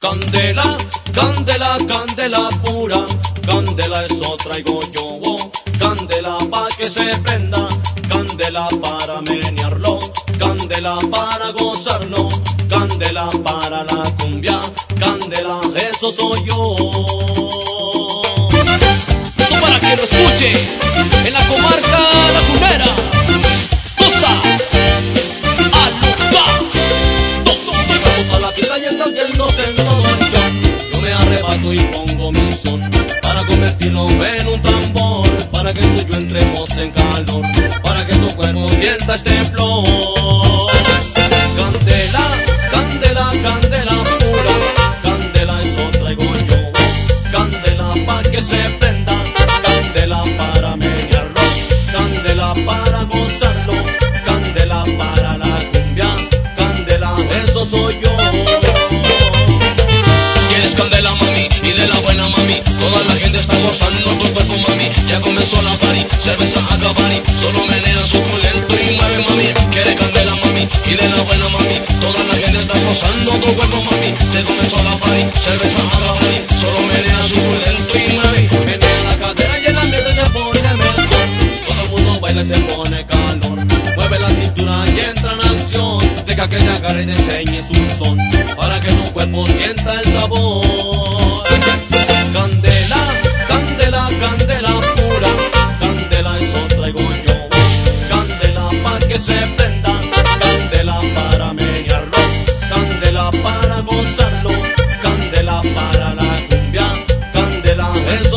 Candela, candela, candela pura, candela eso traigo yo, oh. candela pa' que se prenda, candela para menearlo, candela para gozarlo, candela para la cumbia, candela eso soy yo. Para que lo escuche para convertirlo en un tambor, para que tú y yo entremos en calor, para que tu cuerpo sienta este flor. Candela, candela, candela pura, candela eso traigo yo, candela pa' que se Cerveza a cabari Solo menea suculento y mueve mami Quieres candela mami y de la buena mami Toda la gente está gozando tu cuerpo mami Ya comenzó la party, cerveza a Solo menea suculento y mueve Menea la cadera y el ambiente se pone mejor. Todo el mundo baila y se pone calor. Mueve la cintura y entra en acción. Deja que te agarre y te enseñe su son. Para que tu cuerpo sienta el sabor. Candela, candela, candela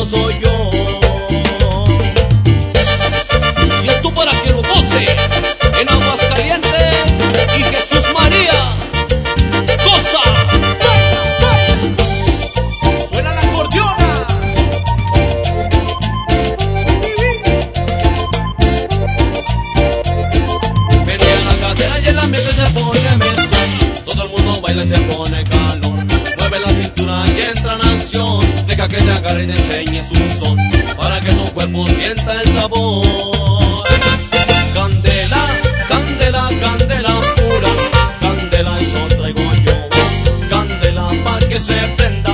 Soy yo. Y esto para que lo goce en Aguascalientes y Jesús María. Cosa. Suena la acordeona. Menea la cadera y el ambiente se pone mejor. Todo el mundo baila y se pone agarre y te enseñe su son. Para que tu cuerpo sienta el sabor. Candela, candela, candela pura. Candela, eso traigo yo. Candela para que se prenda.